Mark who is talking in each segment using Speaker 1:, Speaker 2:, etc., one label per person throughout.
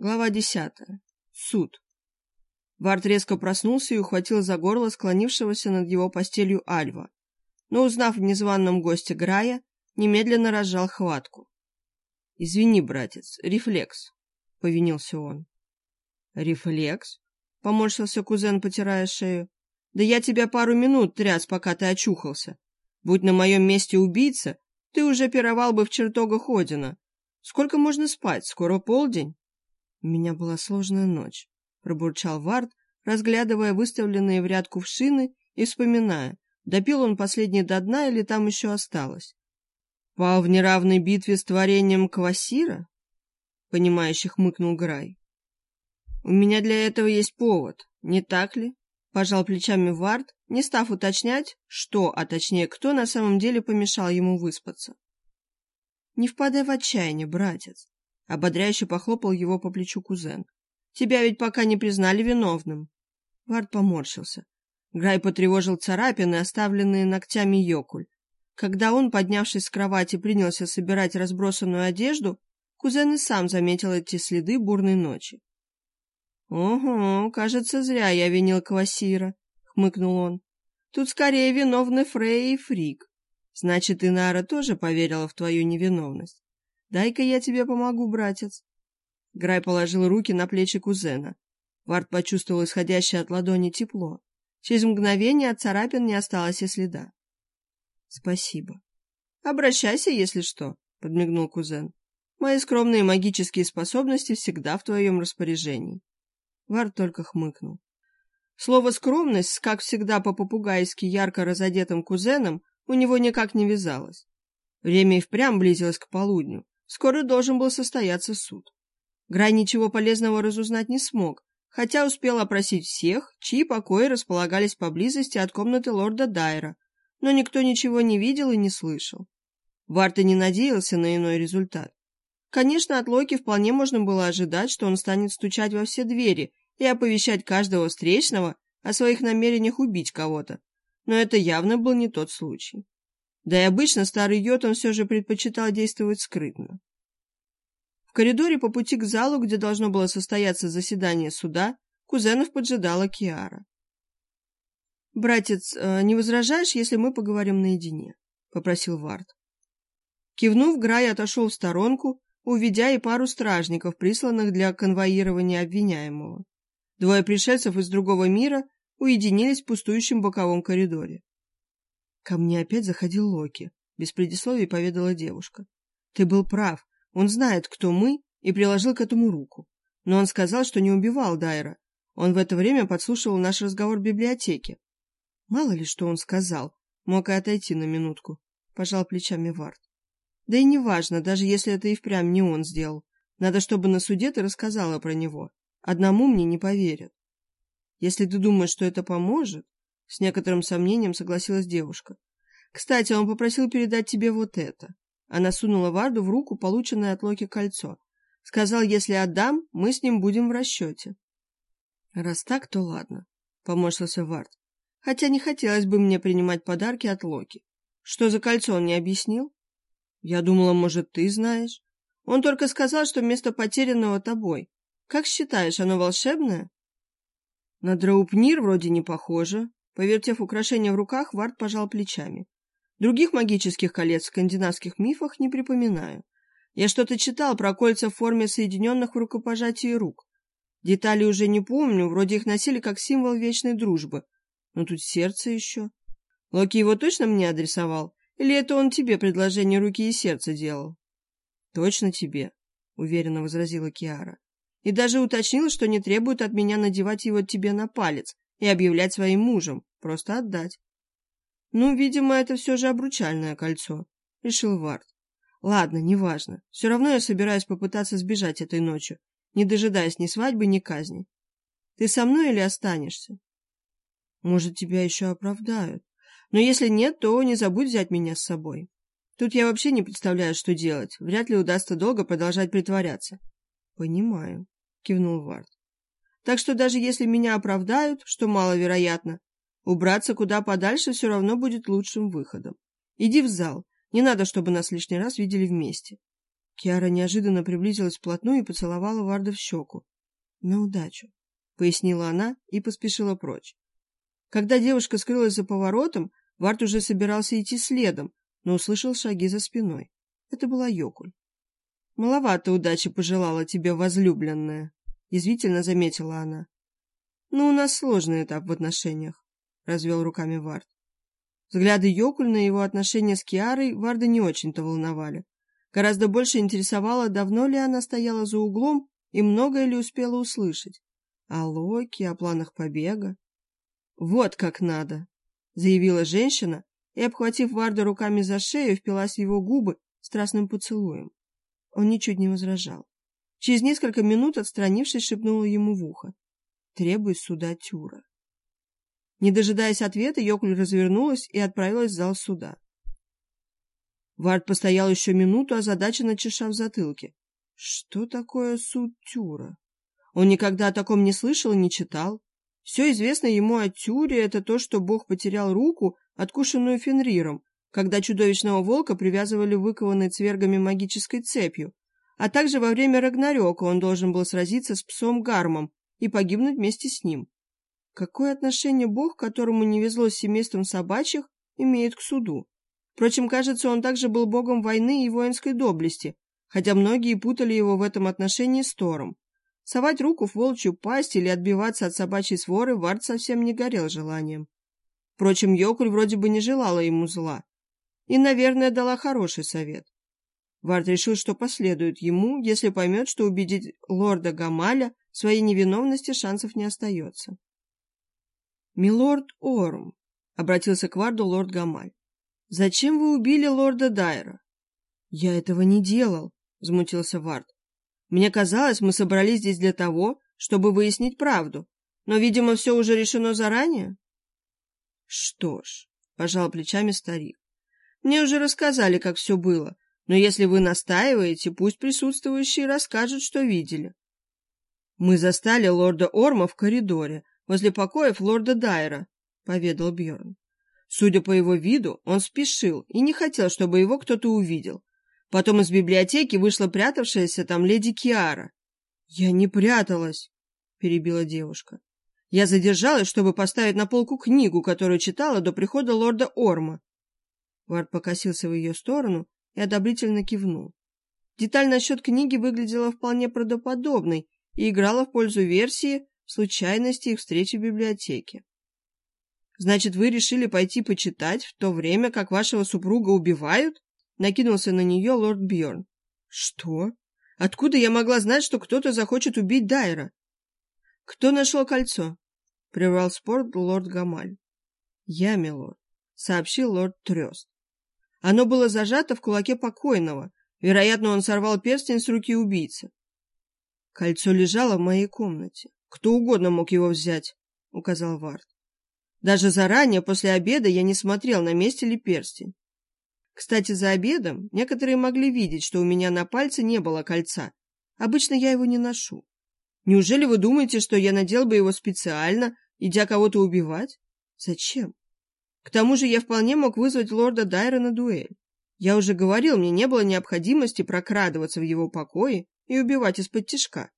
Speaker 1: Глава десятая. Суд. Вард резко проснулся и ухватил за горло склонившегося над его постелью Альва, но, узнав в незваном госте Грая, немедленно разжал хватку. «Извини, братец, рефлекс», — повинился он. «Рефлекс?» — поморщился кузен, потирая шею. «Да я тебя пару минут тряс, пока ты очухался. Будь на моем месте убийца, ты уже пировал бы в чертогах Одина. Сколько можно спать? Скоро полдень?» «У меня была сложная ночь», — пробурчал Вард, разглядывая выставленные в ряд кувшины и вспоминая, допил он последний до дна или там еще осталось. «Пал в неравной битве с творением Квасира?» — понимающий хмыкнул Грай. «У меня для этого есть повод, не так ли?» — пожал плечами Вард, не став уточнять, что, а точнее кто на самом деле помешал ему выспаться. «Не впадай в отчаяние, братец. Ободряюще похлопал его по плечу кузен. «Тебя ведь пока не признали виновным». Вард поморщился. Грай потревожил царапины, оставленные ногтями Йокуль. Когда он, поднявшись с кровати, принялся собирать разбросанную одежду, кузен и сам заметил эти следы бурной ночи. «Ого, кажется, зря я винил Квасира», — хмыкнул он. «Тут скорее виновны Фрей и Фрик. Значит, Инара тоже поверила в твою невиновность. Дай-ка я тебе помогу, братец. Грай положил руки на плечи кузена. Вард почувствовал исходящее от ладони тепло. Через мгновение от царапин не осталось и следа. — Спасибо. — Обращайся, если что, — подмигнул кузен. — Мои скромные магические способности всегда в твоем распоряжении. Вард только хмыкнул. Слово «скромность», как всегда по-попугайски ярко разодетым кузеном, у него никак не вязалось. Время и впрямь близилось к полудню. Скоро должен был состояться суд. Грай ничего полезного разузнать не смог, хотя успел опросить всех, чьи покои располагались поблизости от комнаты лорда Дайра, но никто ничего не видел и не слышал. Варта не надеялся на иной результат. Конечно, от Локи вполне можно было ожидать, что он станет стучать во все двери и оповещать каждого встречного о своих намерениях убить кого-то, но это явно был не тот случай. Да и обычно старый Йотун все же предпочитал действовать скрытно. В коридоре по пути к залу, где должно было состояться заседание суда, кузенов поджидала Киара. «Братец, э, не возражаешь, если мы поговорим наедине?» — попросил Вард. Кивнув, Грай отошел в сторонку, увидя и пару стражников, присланных для конвоирования обвиняемого. Двое пришельцев из другого мира уединились в пустующем боковом коридоре. Ко мне опять заходил Локи, без предисловий поведала девушка. Ты был прав, он знает, кто мы, и приложил к этому руку. Но он сказал, что не убивал Дайра. Он в это время подслушивал наш разговор в библиотеке. Мало ли, что он сказал. Мог и отойти на минутку. Пожал плечами Вард. Да и неважно, даже если это и впрямь не он сделал. Надо, чтобы на суде ты рассказала про него. Одному мне не поверят. Если ты думаешь, что это поможет, с некоторым сомнением согласилась девушка. «Кстати, он попросил передать тебе вот это». Она сунула Варду в руку полученное от Локи кольцо. Сказал, если отдам, мы с ним будем в расчете. «Раз так, то ладно», — поморщился Вард. «Хотя не хотелось бы мне принимать подарки от Локи. Что за кольцо он не объяснил?» «Я думала, может, ты знаешь. Он только сказал, что место потерянного тобой. Как считаешь, оно волшебное?» «На Драупнир вроде не похоже», Повертев украшение в руках, Вард пожал плечами. Других магических колец в скандинавских мифах не припоминаю. Я что-то читал про кольца в форме соединенных в рукопожатии рук. Детали уже не помню, вроде их носили как символ вечной дружбы. Но тут сердце еще. Локи его точно мне адресовал? Или это он тебе предложение руки и сердца делал? Точно тебе, уверенно возразила Киара. И даже уточнила, что не требует от меня надевать его тебе на палец и объявлять своим мужем. Просто отдать. Ну, видимо, это все же обручальное кольцо, решил Вард. Ладно, неважно. Все равно я собираюсь попытаться сбежать этой ночью, не дожидаясь ни свадьбы, ни казни. Ты со мной или останешься? Может, тебя еще оправдают. Но если нет, то не забудь взять меня с собой. Тут я вообще не представляю, что делать. Вряд ли удастся долго продолжать притворяться. Понимаю, кивнул Вард. Так что даже если меня оправдают, что маловероятно, Убраться куда подальше все равно будет лучшим выходом. Иди в зал. Не надо, чтобы нас лишний раз видели вместе. Киара неожиданно приблизилась вплотную и поцеловала Варда в щеку. «На удачу», — пояснила она и поспешила прочь. Когда девушка скрылась за поворотом, Вард уже собирался идти следом, но услышал шаги за спиной. Это была Йокуль. «Маловато удачи пожелала тебе, возлюбленная», — язвительно заметила она. «Но у нас сложный этап в отношениях», — развел руками Вард. Взгляды Йокуль на его отношения с Киарой Варда не очень-то волновали. Гораздо больше интересовало, давно ли она стояла за углом и многое ли успела услышать. О Локи, о планах побега. «Вот как надо», — заявила женщина и, обхватив Варда руками за шею, впилась в его губы страстным поцелуем. Он ничуть не возражал. Через несколько минут, отстранившись, шепнула ему в ухо. «Требуй суда Тюра». Не дожидаясь ответа, Йокль развернулась и отправилась в зал суда. Вард постоял еще минуту, озадаченно чеша в затылке. Что такое суд Тюра? Он никогда о таком не слышал и не читал. Все известно ему о Тюре — это то, что бог потерял руку, откушенную Фенриром, когда чудовищного волка привязывали выкованной цвергами магической цепью, а также во время Рагнарёка он должен был сразиться с псом Гармом и погибнуть вместе с ним. Какое отношение бог, которому не везло с семейством собачьих, имеет к суду? Впрочем, кажется, он также был богом войны и воинской доблести, хотя многие путали его в этом отношении с Тором. Совать руку в волчью пасть или отбиваться от собачьей своры Вард совсем не горел желанием. Впрочем, Йокуль вроде бы не желала ему зла. И, наверное, дала хороший совет. Вард решил, что последует ему, если поймет, что убедить лорда Гамаля в своей невиновности шансов не остается. «Милорд Орм», — обратился к Варду лорд Гамаль, «Зачем вы убили лорда Дайра?» «Я этого не делал», — взмутился Вард. «Мне казалось, мы собрались здесь для того, чтобы выяснить правду, но, видимо, все уже решено заранее». «Что ж», — пожал плечами старик, — «мне уже рассказали, как все было, но если вы настаиваете, пусть присутствующие расскажут, что видели». «Мы застали лорда Орма в коридоре, возле покоев лорда Дайра», — поведал Бьорн. Судя по его виду, он спешил и не хотел, чтобы его кто-то увидел. Потом из библиотеки вышла прятавшаяся там леди Киара. «Я не пряталась», — перебила девушка. «Я задержалась, чтобы поставить на полку книгу, которую читала до прихода лорда Орма». Вард покосился в ее сторону и одобрительно кивнул. Деталь насчет книги выглядела вполне правдоподобной и играла в пользу версии случайности их встречи в библиотеке. Значит, вы решили пойти почитать в то время, как вашего супруга убивают? Накинулся на нее лорд Бьорн. Что? Откуда я могла знать, что кто-то захочет убить Дайра? Кто нашел кольцо? Прервал спор лорд Гамаль. Я, милорд, сообщил лорд Трёст. Оно было зажато в кулаке покойного. Вероятно, он сорвал перстень с руки убийцы. Кольцо лежало в моей комнате. Кто угодно мог его взять, указал Вард. Даже заранее, после обеда, я не смотрел, на месте ли перстень. Кстати, за обедом некоторые могли видеть, что у меня на пальце не было кольца. Обычно я его не ношу. Неужели вы думаете, что я надел бы его специально, идя кого-то убивать? Зачем? К тому же я вполне мог вызвать лорда Дайра на дуэль. Я уже говорил, мне не было необходимости прокрадываться в его покое и убивать из-под тишка.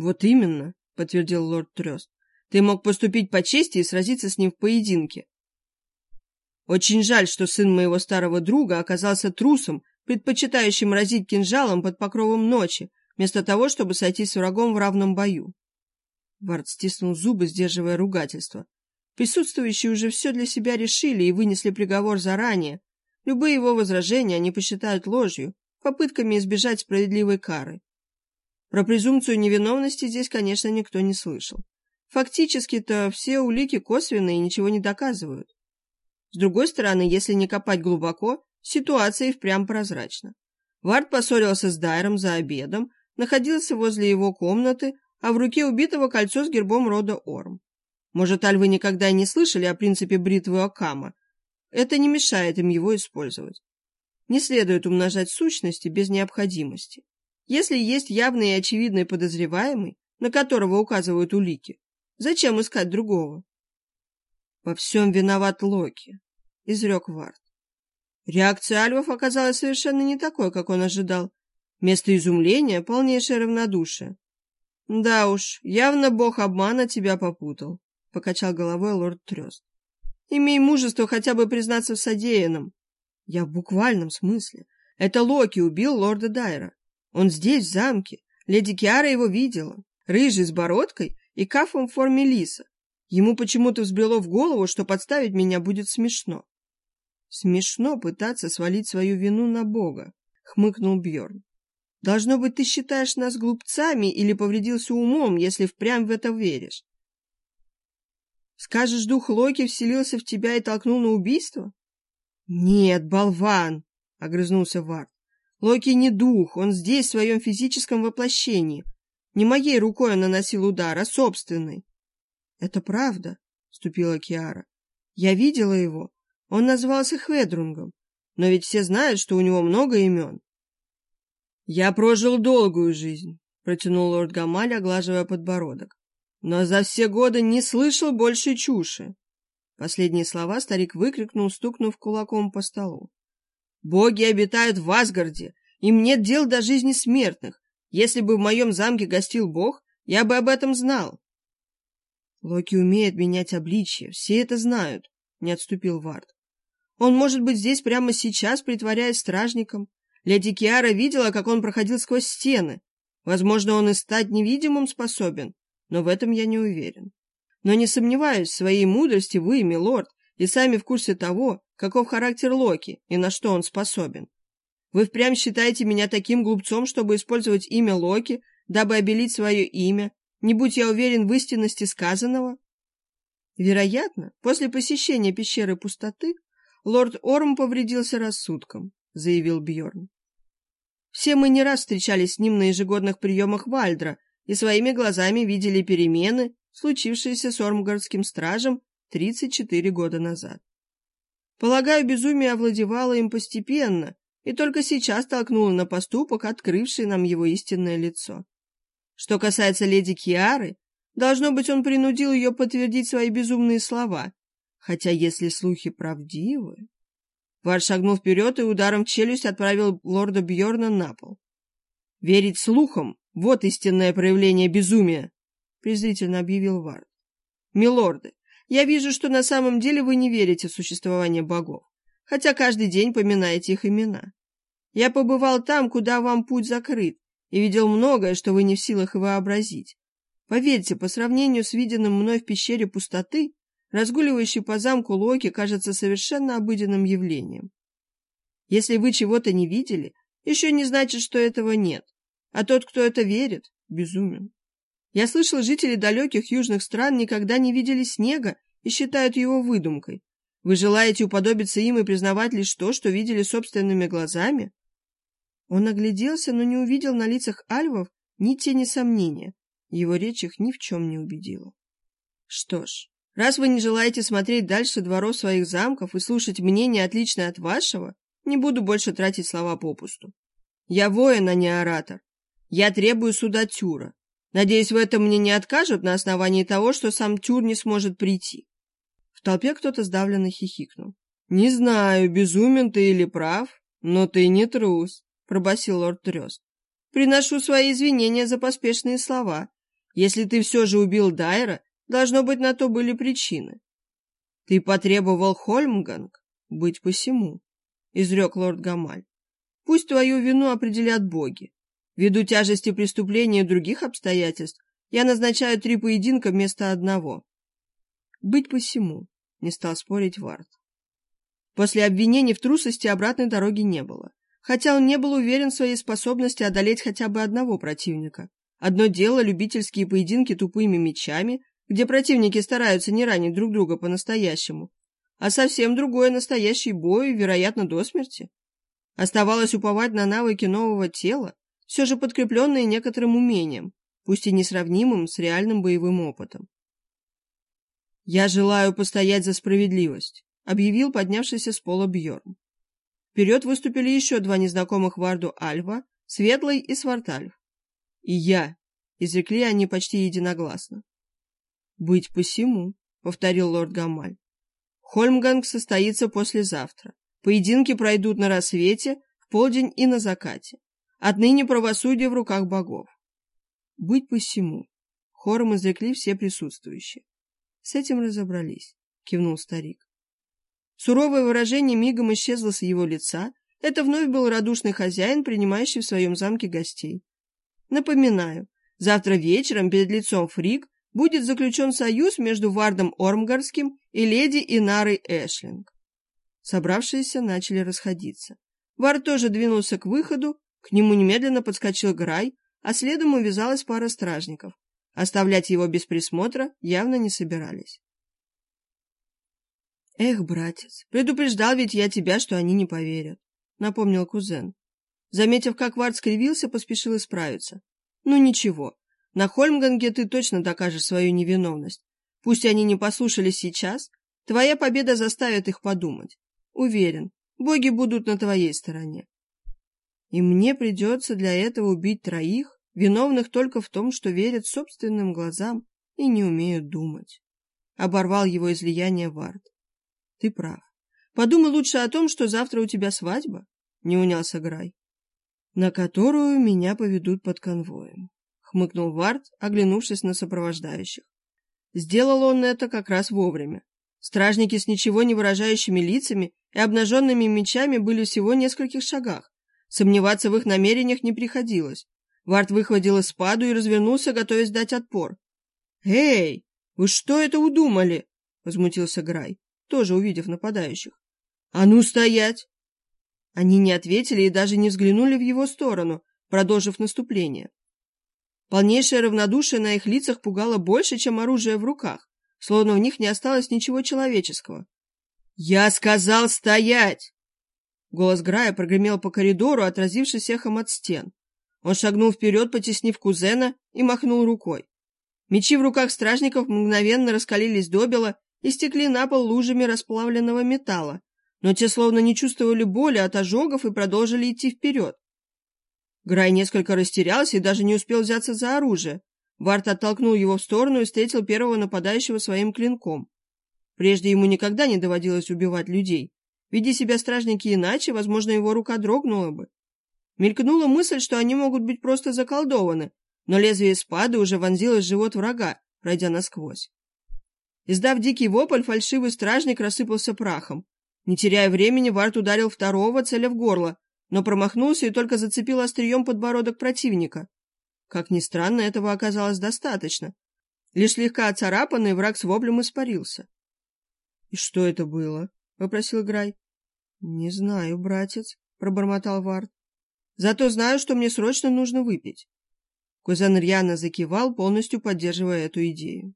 Speaker 1: Вот именно, подтвердил лорд Трёст. Ты мог поступить по чести и сразиться с ним в поединке. Очень жаль, что сын моего старого друга оказался трусом, предпочитающим разить кинжалом под покровом ночи, вместо того, чтобы сойтись с врагом в равном бою. Вард стиснул зубы, сдерживая ругательство. Присутствующие уже все для себя решили и вынесли приговор заранее. Любые его возражения они посчитают ложью, попытками избежать справедливой кары. Про презумпцию невиновности здесь, конечно, никто не слышал. Фактически-то все улики косвенные и ничего не доказывают. С другой стороны, если не копать глубоко, ситуация и впрямь прозрачна. Вард поссорился с Дайром за обедом, находился возле его комнаты, а в руке убитого кольцо с гербом рода Орм. Может, альвы никогда и не слышали о принципе бритвы Окама. Это не мешает им его использовать. Не следует умножать сущности без необходимости. Если есть явный и очевидный подозреваемый, на которого указывают улики, Зачем искать другого? Во всем виноват Локи, изрек Вард. Реакция альвов оказалась совершенно не такой, как он ожидал. Вместо изумления — полнейшее равнодушие. «Да уж, явно бог обмана тебя попутал», — покачал головой лорд Трёст. «Имей мужество хотя бы признаться в содеянном». «Я в буквальном смысле. Это Локи убил лорда Дайра. Он здесь, в замке. Леди Киара его видела. Рыжий с бородкой и кафом в форме лиса. Ему почему-то взбрело в голову, что подставить меня будет смешно. Смешно пытаться свалить свою вину на Бога, хмыкнул Бьорн. Должно быть, ты считаешь нас глупцами или повредился умом, если впрямь в это веришь. Скажешь, дух Локи вселился в тебя и толкнул на убийство? Нет, болван, огрызнулся Вард. Локи не дух, он здесь в своем физическом воплощении. Не моей рукой он наносил удар, а собственной. Это правда, вступила Киара. Я видела его. Он назывался Хведрунгом. Но ведь все знают, что у него много имен. «Я прожил долгую жизнь», — протянул лорд Гамаль, оглаживая подбородок. «Но за все годы не слышал больше чуши». Последние слова старик выкрикнул, стукнув кулаком по столу. «Боги обитают в Асгарде, им нет дел до жизни смертных. Если бы в моем замке гостил бог, я бы об этом знал». «Локи умеет менять обличье, все это знают», — не отступил Вард. «Он может быть здесь прямо сейчас, притворяясь стражником, Леди Киара видела, как он проходил сквозь стены. Возможно, он и стать невидимым способен, но в этом я не уверен. Но не сомневаюсь в своей мудрости вы, милорд, и сами в курсе того, каков характер Локи и на что он способен. Вы впрямь считаете меня таким глупцом, чтобы использовать имя Локи, дабы обелить свое имя, не будь я уверен в истинности сказанного? Вероятно, после посещения пещеры пустоты лорд Орм повредился рассудком. — заявил Бьорн. «Все мы не раз встречались с ним на ежегодных приемах Вальдра и своими глазами видели перемены, случившиеся с Ормгардским стражем 34 года назад. Полагаю, безумие овладевало им постепенно и только сейчас толкнуло на поступок, открывший нам его истинное лицо. Что касается леди Киары, должно быть, он принудил ее подтвердить свои безумные слова, хотя если слухи правдивы... Вар шагнул вперед и ударом в челюсть отправил лорда Бьорна на пол. «Верить слухам — вот истинное проявление безумия!» — презрительно объявил Вард. «Милорды, я вижу, что на самом деле вы не верите в существование богов, хотя каждый день поминаете их имена. Я побывал там, куда вам путь закрыт, и видел многое, что вы не в силах вообразить. Поверьте, по сравнению с виденным мной в пещере пустоты, разгуливающий по замку Локи кажется совершенно обыденным явлением. Если вы чего-то не видели, еще не значит, что этого нет, а тот, кто это верит, безумен. Я слышал, жители далеких южных стран никогда не видели снега и считают его выдумкой. Вы желаете уподобиться им и признавать лишь то, что видели собственными глазами? Он огляделся, но не увидел на лицах альвов ни тени сомнения. Его речь их ни в чем не убедила. Что ж, Раз вы не желаете смотреть дальше дворов своих замков и слушать мнение, отличное от вашего, не буду больше тратить слова попусту. Я воин, а не оратор. Я требую суда Тюра. Надеюсь, в этом мне не откажут на основании того, что сам Тюр не сможет прийти. В толпе кто-то сдавленно хихикнул. «Не знаю, безумен ты или прав, но ты не трус», — пробасил лорд Трёст. «Приношу свои извинения за поспешные слова. Если ты все же убил Дайра, Должно быть, на то были причины. Ты потребовал Хольмганг быть посему, — изрек лорд Гамаль. Пусть твою вину определят боги. Ввиду тяжести преступления и других обстоятельств я назначаю три поединка вместо одного. Быть посему, — не стал спорить Вард. После обвинений в трусости обратной дороги не было, хотя он не был уверен в своей способности одолеть хотя бы одного противника. Одно дело любительские поединки тупыми мечами, где противники стараются не ранить друг друга по-настоящему, а совсем другое настоящий бой, вероятно, до смерти. Оставалось уповать на навыки нового тела, все же подкрепленные некоторым умением, пусть и несравнимым с реальным боевым опытом. «Я желаю постоять за справедливость», — объявил поднявшийся с пола Бьорн. Вперед выступили еще два незнакомых Варду Альва, Светлый и Свартальф. «И я», — изрекли они почти единогласно. «Быть посему», — повторил лорд Гамаль. «Хольмганг состоится послезавтра. Поединки пройдут на рассвете, в полдень и на закате. Отныне правосудие в руках богов. Быть посему. Хором изрекли все присутствующие. С этим разобрались, кивнул старик. Суровое выражение мигом исчезло с его лица. Это вновь был радушный хозяин, принимающий в своем замке гостей. Напоминаю, завтра вечером перед лицом Фрик будет заключен союз между Вардом Ормгарским и леди Инарой Эшлинг. Собравшиеся начали расходиться. Вард тоже двинулся к выходу, к нему немедленно подскочил Грай, а следом увязалась пара стражников. Оставлять его без присмотра явно не собирались. «Эх, братец, предупреждал ведь я тебя, что они не поверят», — напомнил кузен. Заметив, как Вард скривился, поспешил исправиться. «Ну ничего, на Хольмганге ты точно докажешь свою невиновность. Пусть они не послушались сейчас, твоя победа заставит их подумать. Уверен, боги будут на твоей стороне. И мне придется для этого убить троих, виновных только в том, что верят собственным глазам и не умеют думать. Оборвал его излияние Вард. Ты прав. Подумай лучше о том, что завтра у тебя свадьба, не унялся Грай, на которую меня поведут под конвоем хмыкнул Вард, оглянувшись на сопровождающих. Сделал он это как раз вовремя. Стражники с ничего не выражающими лицами и обнаженными мечами были всего в нескольких шагах. Сомневаться в их намерениях не приходилось. Вард выхватил спаду и развернулся, готовясь дать отпор. «Эй, вы что это удумали?» — возмутился Грай, тоже увидев нападающих. «А ну стоять!» Они не ответили и даже не взглянули в его сторону, продолжив наступление. Полнейшее равнодушие на их лицах пугало больше, чем оружие в руках, словно в них не осталось ничего человеческого. «Я сказал стоять!» Голос Грая прогремел по коридору, отразившись эхом от стен. Он шагнул вперед, потеснив кузена, и махнул рукой. Мечи в руках стражников мгновенно раскалились добело и стекли на пол лужами расплавленного металла, но те словно не чувствовали боли от ожогов и продолжили идти вперед. Грай несколько растерялся и даже не успел взяться за оружие. Варт оттолкнул его в сторону и встретил первого нападающего своим клинком. Прежде ему никогда не доводилось убивать людей. Веди себя стражники иначе, возможно, его рука дрогнула бы. Мелькнула мысль, что они могут быть просто заколдованы, но лезвие спады уже вонзилось в живот врага, пройдя насквозь. Издав дикий вопль, фальшивый стражник рассыпался прахом. Не теряя времени, Варт ударил второго, целя в горло, но промахнулся и только зацепил острием подбородок противника. Как ни странно, этого оказалось достаточно. Лишь слегка оцарапанный враг с воплем испарился. — И что это было? — вопросил Грай. — Не знаю, братец, — пробормотал Вард. — Зато знаю, что мне срочно нужно выпить. Кузен рьяно закивал, полностью поддерживая эту идею.